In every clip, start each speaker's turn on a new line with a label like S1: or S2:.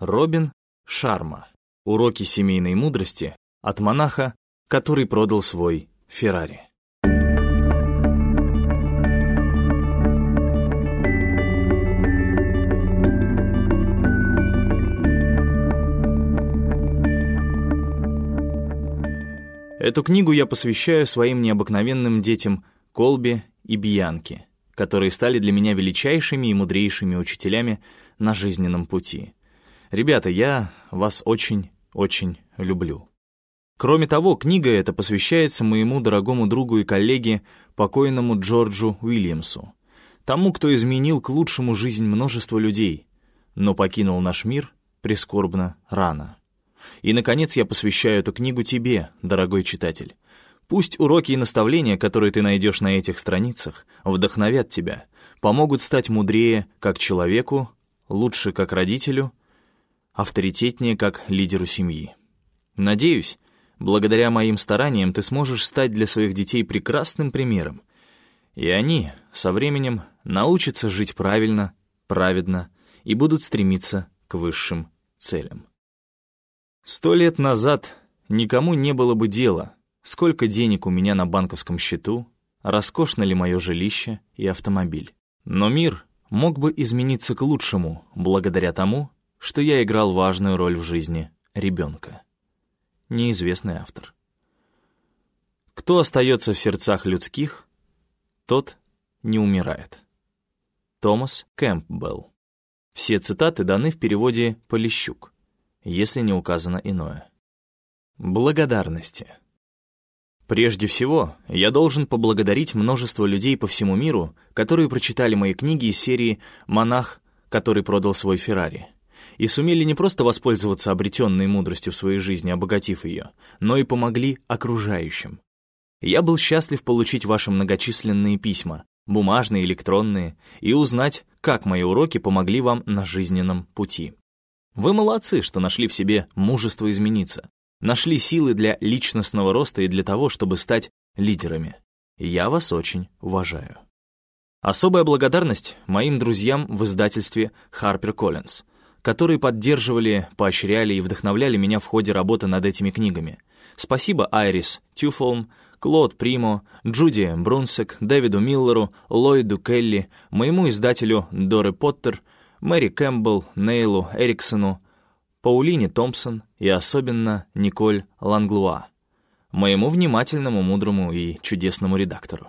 S1: Робин Шарма. Уроки семейной мудрости от монаха, который продал свой Феррари. Эту книгу я посвящаю своим необыкновенным детям Колби и Бьянке, которые стали для меня величайшими и мудрейшими учителями на жизненном пути. Ребята, я вас очень-очень люблю. Кроме того, книга эта посвящается моему дорогому другу и коллеге, покойному Джорджу Уильямсу, тому, кто изменил к лучшему жизнь множества людей, но покинул наш мир прискорбно рано. И, наконец, я посвящаю эту книгу тебе, дорогой читатель. Пусть уроки и наставления, которые ты найдешь на этих страницах, вдохновят тебя, помогут стать мудрее как человеку, лучше как родителю, авторитетнее как лидеру семьи. Надеюсь, благодаря моим стараниям ты сможешь стать для своих детей прекрасным примером, и они со временем научатся жить правильно, праведно и будут стремиться к высшим целям. Сто лет назад никому не было бы дела, сколько денег у меня на банковском счету, роскошно ли мое жилище и автомобиль. Но мир мог бы измениться к лучшему благодаря тому, что я играл важную роль в жизни ребенка. Неизвестный автор. Кто остается в сердцах людских, тот не умирает. Томас Кэмпбелл. Все цитаты даны в переводе «Полищук» если не указано иное. Благодарности. Прежде всего, я должен поблагодарить множество людей по всему миру, которые прочитали мои книги из серии «Монах, который продал свой Феррари» и сумели не просто воспользоваться обретенной мудростью в своей жизни, обогатив ее, но и помогли окружающим. Я был счастлив получить ваши многочисленные письма, бумажные, электронные, и узнать, как мои уроки помогли вам на жизненном пути. Вы молодцы, что нашли в себе мужество измениться, нашли силы для личностного роста и для того, чтобы стать лидерами. Я вас очень уважаю. Особая благодарность моим друзьям в издательстве HarperCollins, которые поддерживали, поощряли и вдохновляли меня в ходе работы над этими книгами. Спасибо Айрис Тюфолм, Клод Примо, Джуди Брунсек, Дэвиду Миллеру, Ллойду Келли, моему издателю Доре Поттер — Мэри Кэмпбелл, Нейлу Эриксону, Паулине Томпсон и особенно Николь Ланглуа, моему внимательному, мудрому и чудесному редактору.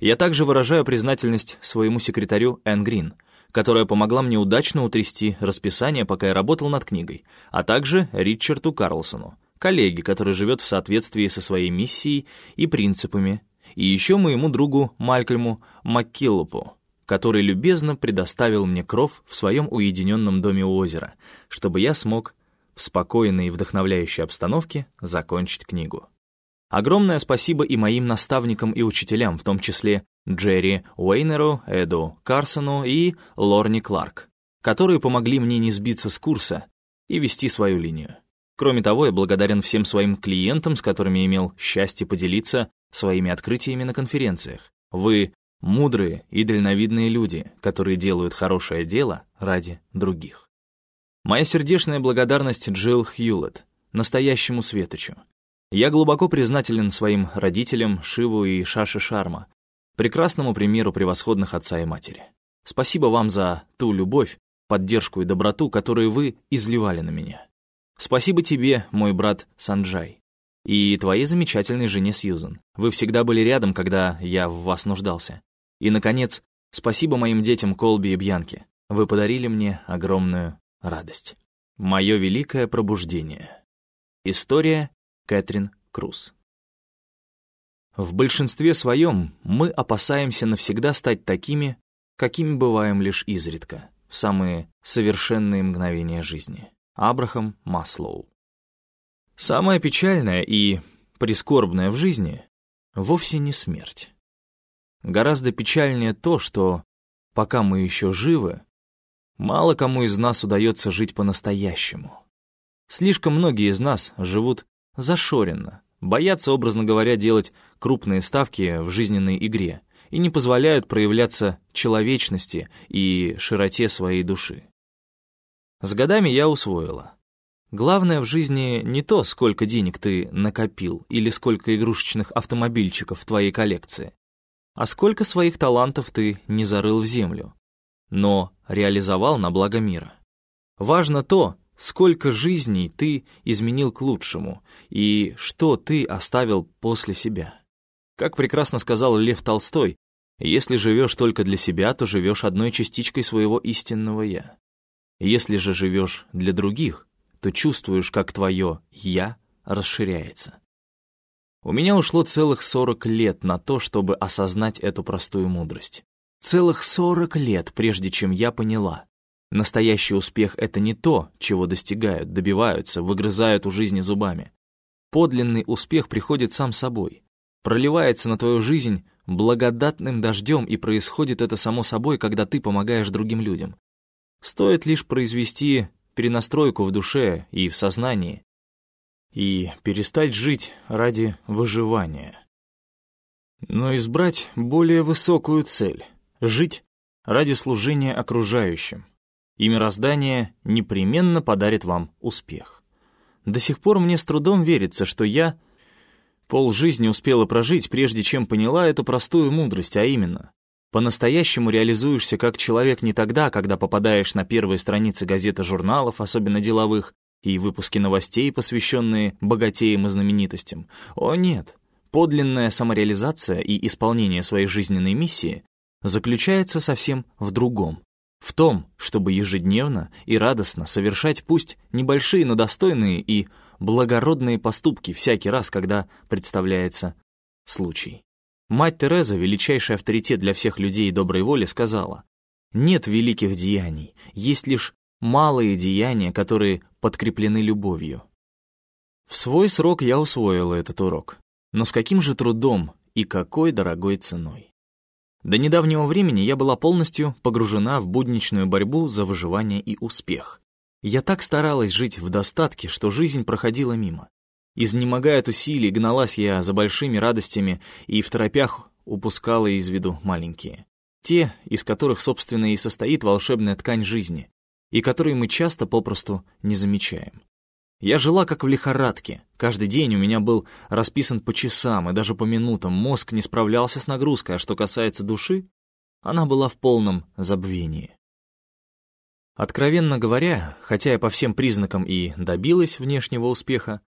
S1: Я также выражаю признательность своему секретарю Энн Грин, которая помогла мне удачно утрясти расписание, пока я работал над книгой, а также Ричарду Карлсону, коллеге, который живет в соответствии со своей миссией и принципами, и еще моему другу Малькольму Маккиллопу, который любезно предоставил мне кров в своем уединенном доме у озера, чтобы я смог в спокойной и вдохновляющей обстановке закончить книгу. Огромное спасибо и моим наставникам и учителям, в том числе Джерри Уэйнеру, Эду Карсону и Лорни Кларк, которые помогли мне не сбиться с курса и вести свою линию. Кроме того, я благодарен всем своим клиентам, с которыми имел счастье поделиться своими открытиями на конференциях. Вы Мудрые и дальновидные люди, которые делают хорошее дело ради других. Моя сердечная благодарность Джилл Хьюлетт, настоящему светочу. Я глубоко признателен своим родителям Шиву и Шаши Шарма, прекрасному примеру превосходных отца и матери. Спасибо вам за ту любовь, поддержку и доброту, которую вы изливали на меня. Спасибо тебе, мой брат Санджай, и твоей замечательной жене Сьюзан. Вы всегда были рядом, когда я в вас нуждался. И, наконец, спасибо моим детям Колби и Бьянке. Вы подарили мне огромную радость. Мое великое пробуждение. История Кэтрин Круз. В большинстве своем мы опасаемся навсегда стать такими, какими бываем лишь изредка, в самые совершенные мгновения жизни. Абрахам Маслоу. Самое печальное и прискорбное в жизни вовсе не смерть. Гораздо печальнее то, что, пока мы еще живы, мало кому из нас удается жить по-настоящему. Слишком многие из нас живут зашоренно, боятся, образно говоря, делать крупные ставки в жизненной игре и не позволяют проявляться человечности и широте своей души. С годами я усвоила. Главное в жизни не то, сколько денег ты накопил или сколько игрушечных автомобильчиков в твоей коллекции, а сколько своих талантов ты не зарыл в землю, но реализовал на благо мира. Важно то, сколько жизней ты изменил к лучшему и что ты оставил после себя. Как прекрасно сказал Лев Толстой, если живешь только для себя, то живешь одной частичкой своего истинного «я». Если же живешь для других, то чувствуешь, как твое «я» расширяется. У меня ушло целых 40 лет на то, чтобы осознать эту простую мудрость. Целых 40 лет, прежде чем я поняла. Настоящий успех — это не то, чего достигают, добиваются, выгрызают у жизни зубами. Подлинный успех приходит сам собой. Проливается на твою жизнь благодатным дождем, и происходит это само собой, когда ты помогаешь другим людям. Стоит лишь произвести перенастройку в душе и в сознании, и перестать жить ради выживания. Но избрать более высокую цель — жить ради служения окружающим. И мироздание непременно подарит вам успех. До сих пор мне с трудом верится, что я полжизни успела прожить, прежде чем поняла эту простую мудрость, а именно по-настоящему реализуешься как человек не тогда, когда попадаешь на первые страницы газет и журналов, особенно деловых, и выпуски новостей, посвященные богатеям и знаменитостям. О нет, подлинная самореализация и исполнение своей жизненной миссии заключается совсем в другом. В том, чтобы ежедневно и радостно совершать пусть небольшие, но достойные и благородные поступки всякий раз, когда представляется случай. Мать Тереза, величайший авторитет для всех людей доброй воли, сказала, «Нет великих деяний, есть лишь малые деяния, которые подкреплены любовью». В свой срок я усвоила этот урок, но с каким же трудом и какой дорогой ценой. До недавнего времени я была полностью погружена в будничную борьбу за выживание и успех. Я так старалась жить в достатке, что жизнь проходила мимо. Изнемогая от усилий, гналась я за большими радостями и в торопях упускала из виду маленькие. Те, из которых, собственно, и состоит волшебная ткань жизни, и которые мы часто попросту не замечаем. Я жила как в лихорадке. Каждый день у меня был расписан по часам и даже по минутам. Мозг не справлялся с нагрузкой, а что касается души, она была в полном забвении. Откровенно говоря, хотя я по всем признакам и добилась внешнего успеха,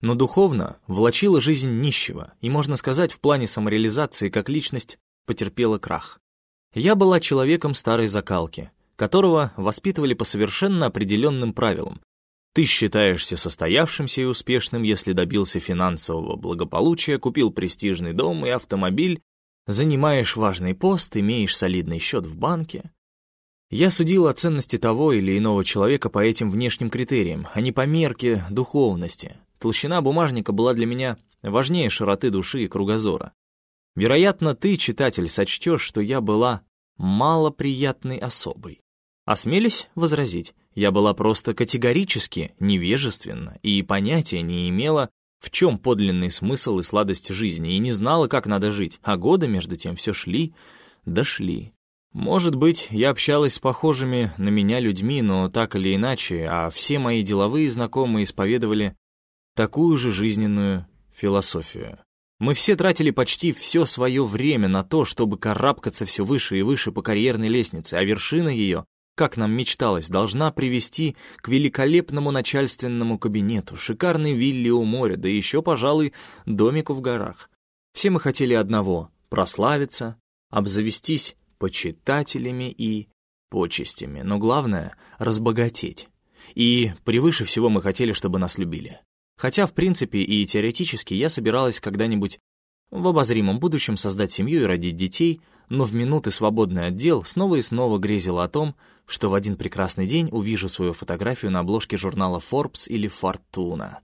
S1: но духовно влачила жизнь нищего, и, можно сказать, в плане самореализации как личность потерпела крах. Я была человеком старой закалки, которого воспитывали по совершенно определенным правилам. Ты считаешься состоявшимся и успешным, если добился финансового благополучия, купил престижный дом и автомобиль, занимаешь важный пост, имеешь солидный счет в банке. Я судил о ценности того или иного человека по этим внешним критериям, а не по мерке духовности, Толщина бумажника была для меня важнее широты души и кругозора. Вероятно, ты, читатель, сочтешь, что я была малоприятной особой. Осмелись возразить, я была просто категорически невежественна и понятия не имела, в чем подлинный смысл и сладость жизни, и не знала, как надо жить, а годы, между тем, все шли, дошли. Может быть, я общалась с похожими на меня людьми, но так или иначе, а все мои деловые знакомые исповедовали такую же жизненную философию. Мы все тратили почти все свое время на то, чтобы карабкаться все выше и выше по карьерной лестнице, а вершина ее, как нам мечталось, должна привести к великолепному начальственному кабинету, шикарной вилле у моря, да еще, пожалуй, домику в горах. Все мы хотели одного — прославиться, обзавестись почитателями и почестями, но главное — разбогатеть. И превыше всего мы хотели, чтобы нас любили. Хотя, в принципе, и теоретически я собиралась когда-нибудь в обозримом будущем создать семью и родить детей, но в минуты свободный отдел снова и снова грезила о том, что в один прекрасный день увижу свою фотографию на обложке журнала Forbes или Fortuna.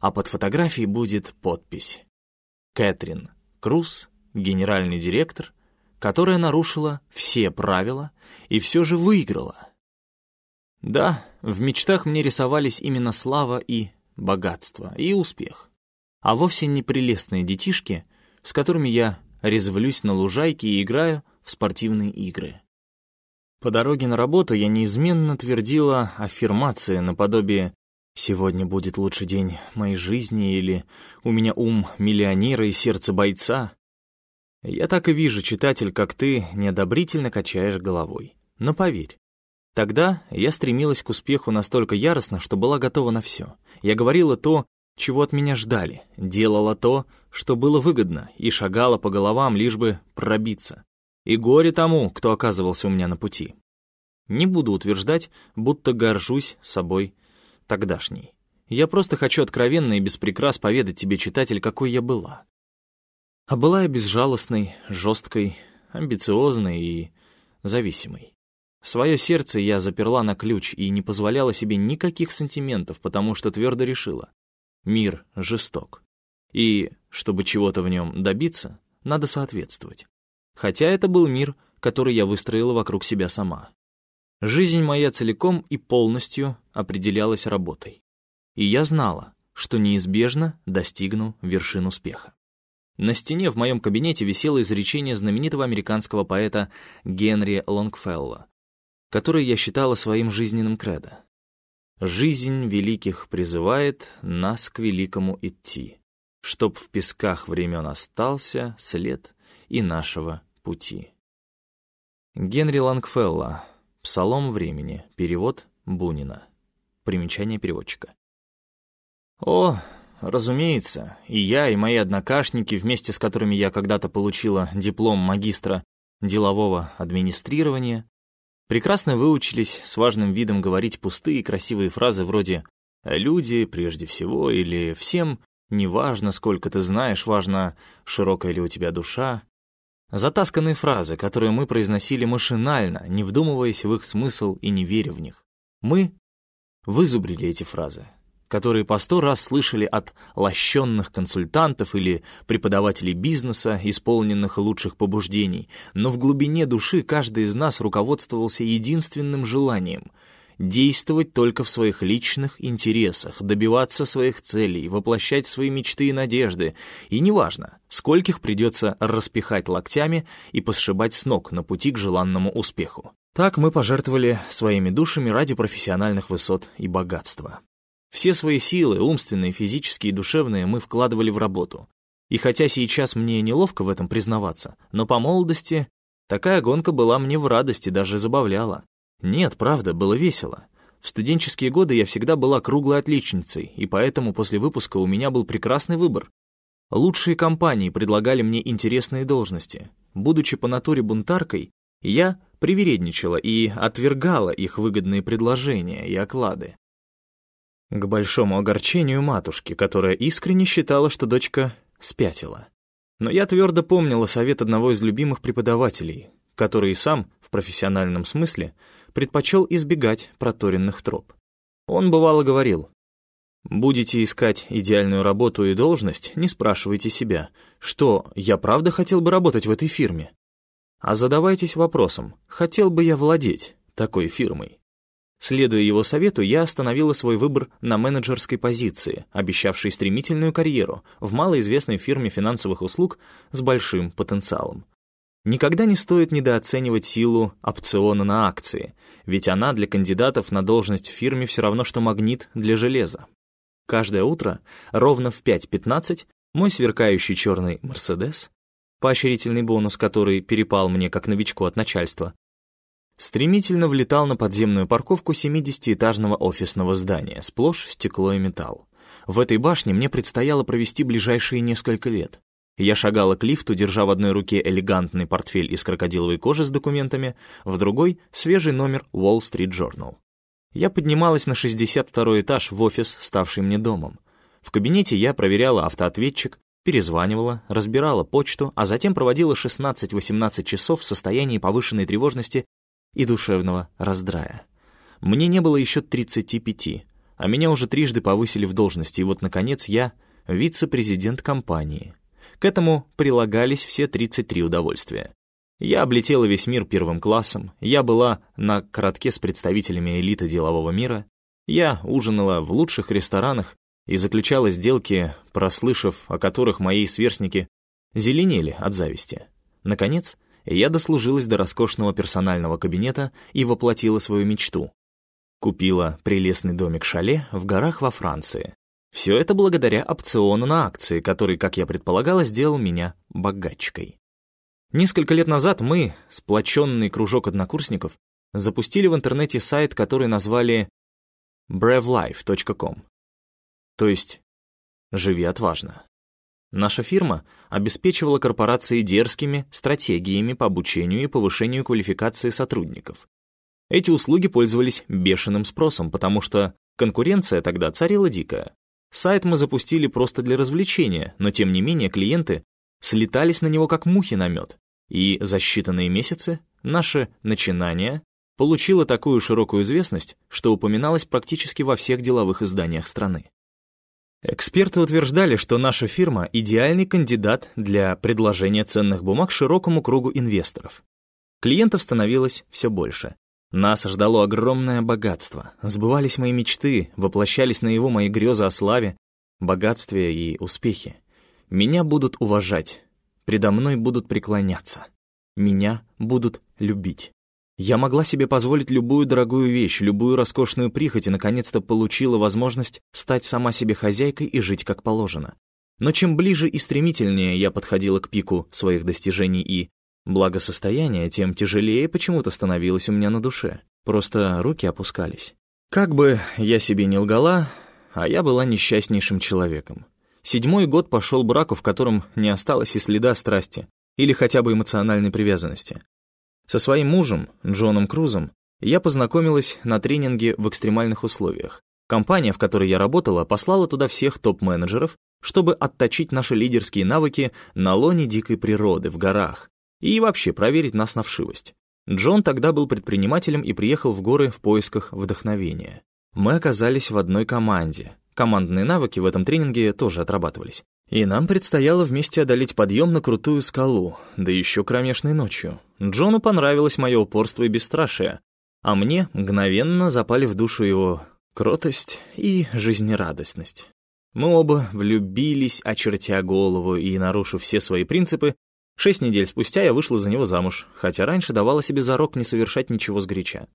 S1: А под фотографией будет подпись «Кэтрин Круз, генеральный директор, которая нарушила все правила и все же выиграла». Да, в мечтах мне рисовались именно слава и богатство и успех, а вовсе не прелестные детишки, с которыми я резвлюсь на лужайке и играю в спортивные игры. По дороге на работу я неизменно твердила аффирмации наподобие «Сегодня будет лучший день моей жизни» или «У меня ум миллионера и сердце бойца». Я так и вижу, читатель, как ты неодобрительно качаешь головой. Но поверь, тогда я стремилась к успеху настолько яростно, что была готова на все. Я говорила то, чего от меня ждали, делала то, что было выгодно, и шагала по головам, лишь бы пробиться. И горе тому, кто оказывался у меня на пути. Не буду утверждать, будто горжусь собой тогдашней. Я просто хочу откровенно и без прикрас поведать тебе, читатель, какой я была. А была я безжалостной, жесткой, амбициозной и зависимой. Свое сердце я заперла на ключ и не позволяла себе никаких сантиментов, потому что твердо решила. Мир жесток. И, чтобы чего-то в нем добиться, надо соответствовать. Хотя это был мир, который я выстроила вокруг себя сама. Жизнь моя целиком и полностью определялась работой. И я знала, что неизбежно достигну вершин успеха. На стене в моем кабинете висело изречение знаменитого американского поэта Генри Лонгфелла, которое я считала своим жизненным кредо. «Жизнь великих призывает нас к великому идти, чтоб в песках времен остался след и нашего пути». Генри Лонгфелла. Псалом времени. Перевод Бунина. Примечание переводчика. О, Разумеется, и я, и мои однокашники, вместе с которыми я когда-то получила диплом магистра делового администрирования, прекрасно выучились с важным видом говорить пустые красивые фразы вроде «люди прежде всего» или «всем неважно, сколько ты знаешь, важно, широкая ли у тебя душа». Затасканные фразы, которые мы произносили машинально, не вдумываясь в их смысл и не веря в них. Мы вызубрили эти фразы, которые по сто раз слышали от лощенных консультантов или преподавателей бизнеса, исполненных лучших побуждений, но в глубине души каждый из нас руководствовался единственным желанием — действовать только в своих личных интересах, добиваться своих целей, воплощать свои мечты и надежды, и неважно, скольких придется распихать локтями и посшибать с ног на пути к желанному успеху. Так мы пожертвовали своими душами ради профессиональных высот и богатства. Все свои силы, умственные, физические и душевные, мы вкладывали в работу. И хотя сейчас мне неловко в этом признаваться, но по молодости такая гонка была мне в радости, даже забавляла. Нет, правда, было весело. В студенческие годы я всегда была круглой отличницей, и поэтому после выпуска у меня был прекрасный выбор. Лучшие компании предлагали мне интересные должности. Будучи по натуре бунтаркой, я привередничала и отвергала их выгодные предложения и оклады. К большому огорчению матушки, которая искренне считала, что дочка спятила. Но я твердо помнила совет одного из любимых преподавателей, который и сам, в профессиональном смысле, предпочел избегать проторенных троп. Он бывало говорил, «Будете искать идеальную работу и должность, не спрашивайте себя, что, я правда хотел бы работать в этой фирме? А задавайтесь вопросом, хотел бы я владеть такой фирмой?» Следуя его совету, я остановила свой выбор на менеджерской позиции, обещавшей стремительную карьеру в малоизвестной фирме финансовых услуг с большим потенциалом. Никогда не стоит недооценивать силу опциона на акции, ведь она для кандидатов на должность в фирме все равно, что магнит для железа. Каждое утро, ровно в 5.15, мой сверкающий черный «Мерседес», поощрительный бонус, который перепал мне как новичку от начальства, стремительно влетал на подземную парковку 70-этажного офисного здания, сплошь стекло и металл. В этой башне мне предстояло провести ближайшие несколько лет. Я шагала к лифту, держа в одной руке элегантный портфель из крокодиловой кожи с документами, в другой — свежий номер Wall Street Journal. Я поднималась на 62 этаж в офис, ставший мне домом. В кабинете я проверяла автоответчик, перезванивала, разбирала почту, а затем проводила 16-18 часов в состоянии повышенной тревожности и душевного раздрая. Мне не было еще 35, а меня уже трижды повысили в должности, и вот, наконец, я вице-президент компании. К этому прилагались все 33 удовольствия. Я облетела весь мир первым классом, я была на коротке с представителями элиты делового мира, я ужинала в лучших ресторанах и заключала сделки, прослышав, о которых мои сверстники зеленели от зависти. Наконец, я дослужилась до роскошного персонального кабинета и воплотила свою мечту. Купила прелестный домик-шале в горах во Франции. Все это благодаря опциону на акции, который, как я предполагала, сделал меня богачкой. Несколько лет назад мы, сплоченный кружок однокурсников, запустили в интернете сайт, который назвали brevlife.com, то есть «Живи отважно». Наша фирма обеспечивала корпорации дерзкими стратегиями по обучению и повышению квалификации сотрудников. Эти услуги пользовались бешеным спросом, потому что конкуренция тогда царила дикая. Сайт мы запустили просто для развлечения, но тем не менее клиенты слетались на него как мухи на мед, и за считанные месяцы наше начинание получило такую широкую известность, что упоминалось практически во всех деловых изданиях страны. Эксперты утверждали, что наша фирма — идеальный кандидат для предложения ценных бумаг широкому кругу инвесторов. Клиентов становилось все больше. Нас ждало огромное богатство. Сбывались мои мечты, воплощались на его мои грезы о славе, богатстве и успехе. Меня будут уважать, предо мной будут преклоняться. Меня будут любить. Я могла себе позволить любую дорогую вещь, любую роскошную прихоть и, наконец-то, получила возможность стать сама себе хозяйкой и жить как положено. Но чем ближе и стремительнее я подходила к пику своих достижений и благосостояния, тем тяжелее почему-то становилось у меня на душе. Просто руки опускались. Как бы я себе не лгала, а я была несчастнейшим человеком. Седьмой год пошел браку, в котором не осталось и следа страсти или хотя бы эмоциональной привязанности. Со своим мужем, Джоном Крузом, я познакомилась на тренинге в экстремальных условиях. Компания, в которой я работала, послала туда всех топ-менеджеров, чтобы отточить наши лидерские навыки на лоне дикой природы, в горах, и вообще проверить нас на вшивость. Джон тогда был предпринимателем и приехал в горы в поисках вдохновения. Мы оказались в одной команде. Командные навыки в этом тренинге тоже отрабатывались. И нам предстояло вместе одолеть подъем на крутую скалу, да еще кромешной ночью. Джону понравилось мое упорство и бесстрашие, а мне мгновенно запали в душу его кротость и жизнерадостность. Мы оба влюбились, очертя голову и нарушив все свои принципы, шесть недель спустя я вышла за него замуж, хотя раньше давала себе зарок не совершать ничего сгоряча.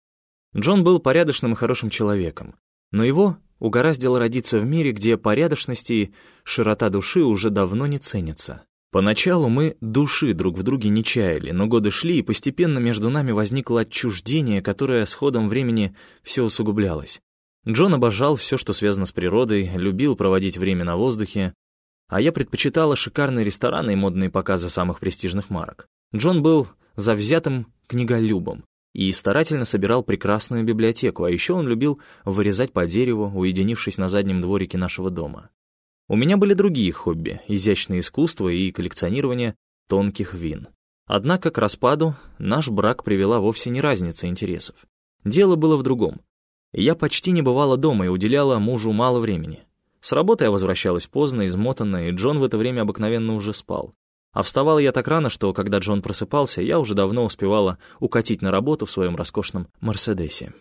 S1: Джон был порядочным и хорошим человеком, но его угораздило родиться в мире, где порядочность и широта души уже давно не ценятся. Поначалу мы души друг в друге не чаяли, но годы шли, и постепенно между нами возникло отчуждение, которое с ходом времени все усугублялось. Джон обожал все, что связано с природой, любил проводить время на воздухе, а я предпочитала шикарные рестораны и модные показы самых престижных марок. Джон был завзятым книголюбом, и старательно собирал прекрасную библиотеку, а еще он любил вырезать по дереву, уединившись на заднем дворике нашего дома. У меня были другие хобби — изящное искусство и коллекционирование тонких вин. Однако к распаду наш брак привела вовсе не разница интересов. Дело было в другом. Я почти не бывала дома и уделяла мужу мало времени. С работы я возвращалась поздно, измотанная, и Джон в это время обыкновенно уже спал. А вставала я так рано, что, когда Джон просыпался, я уже давно успевала укатить на работу в своем роскошном «Мерседесе».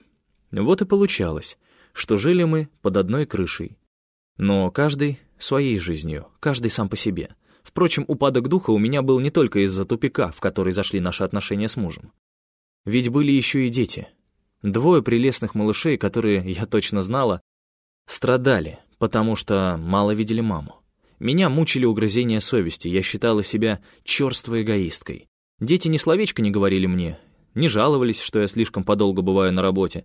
S1: Вот и получалось, что жили мы под одной крышей. Но каждый своей жизнью, каждый сам по себе. Впрочем, упадок духа у меня был не только из-за тупика, в который зашли наши отношения с мужем. Ведь были еще и дети. Двое прелестных малышей, которые, я точно знала, страдали, потому что мало видели маму. Меня мучили угрызения совести, я считала себя черствой эгоисткой. Дети ни словечко не говорили мне, не жаловались, что я слишком подолго бываю на работе.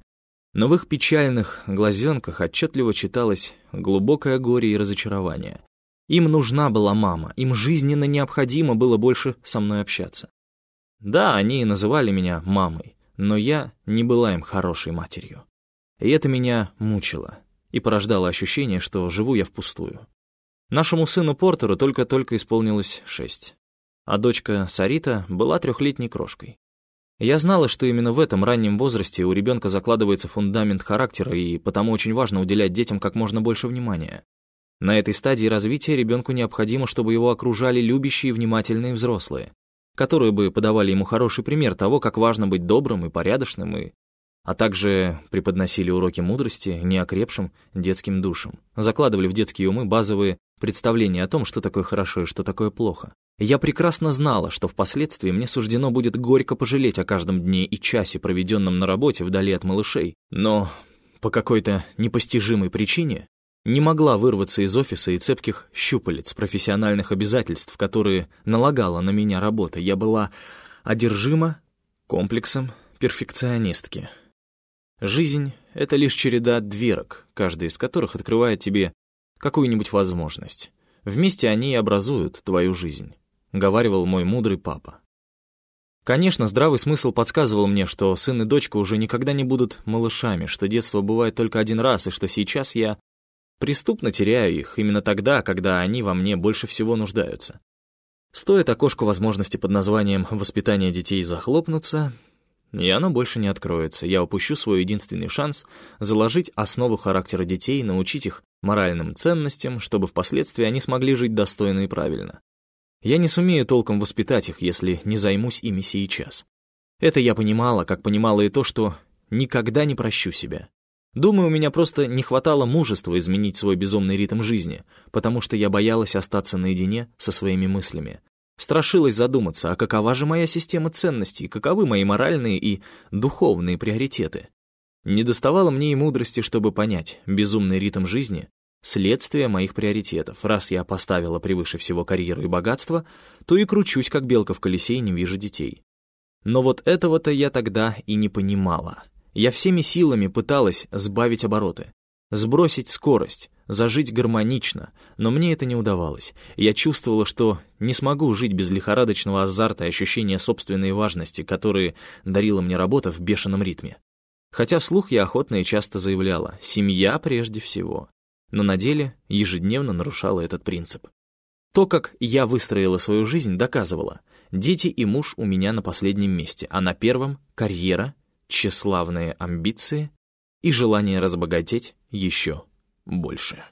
S1: Но в их печальных глазенках отчетливо читалось глубокое горе и разочарование. Им нужна была мама, им жизненно необходимо было больше со мной общаться. Да, они называли меня мамой, но я не была им хорошей матерью. И это меня мучило и порождало ощущение, что живу я впустую. Нашему сыну Портеру только-только исполнилось шесть, а дочка Сарита была трехлетней крошкой. Я знала, что именно в этом раннем возрасте у ребенка закладывается фундамент характера, и потому очень важно уделять детям как можно больше внимания. На этой стадии развития ребенку необходимо, чтобы его окружали любящие и внимательные взрослые, которые бы подавали ему хороший пример того, как важно быть добрым и порядочным, и а также преподносили уроки мудрости неокрепшим детским душам, закладывали в детские умы базовые представления о том, что такое хорошо и что такое плохо. Я прекрасно знала, что впоследствии мне суждено будет горько пожалеть о каждом дне и часе, проведенном на работе вдали от малышей, но по какой-то непостижимой причине не могла вырваться из офиса и цепких щупалец профессиональных обязательств, которые налагала на меня работа. Я была одержима комплексом перфекционистки. Жизнь — это лишь череда дверок, каждая из которых открывает тебе какую-нибудь возможность. Вместе они и образуют твою жизнь. — говаривал мой мудрый папа. Конечно, здравый смысл подсказывал мне, что сын и дочка уже никогда не будут малышами, что детство бывает только один раз, и что сейчас я преступно теряю их именно тогда, когда они во мне больше всего нуждаются. Стоит окошку возможности под названием «воспитание детей» захлопнуться, и оно больше не откроется. Я упущу свой единственный шанс заложить основу характера детей, научить их моральным ценностям, чтобы впоследствии они смогли жить достойно и правильно. Я не сумею толком воспитать их, если не займусь ими сейчас. Это я понимала, как понимала и то, что никогда не прощу себя. Думаю, у меня просто не хватало мужества изменить свой безумный ритм жизни, потому что я боялась остаться наедине со своими мыслями. Страшилась задуматься, а какова же моя система ценностей, каковы мои моральные и духовные приоритеты. Не доставало мне и мудрости, чтобы понять, безумный ритм жизни Следствие моих приоритетов. Раз я поставила превыше всего карьеру и богатство, то и кручусь, как белка в колесе, и не вижу детей. Но вот этого-то я тогда и не понимала. Я всеми силами пыталась сбавить обороты, сбросить скорость, зажить гармонично, но мне это не удавалось. Я чувствовала, что не смогу жить без лихорадочного азарта и ощущения собственной важности, которые дарила мне работа в бешеном ритме. Хотя вслух я охотно и часто заявляла «семья прежде всего» но на деле ежедневно нарушала этот принцип. То, как я выстроила свою жизнь, доказывало, дети и муж у меня на последнем месте, а на первом — карьера, тщеславные амбиции и желание разбогатеть еще больше.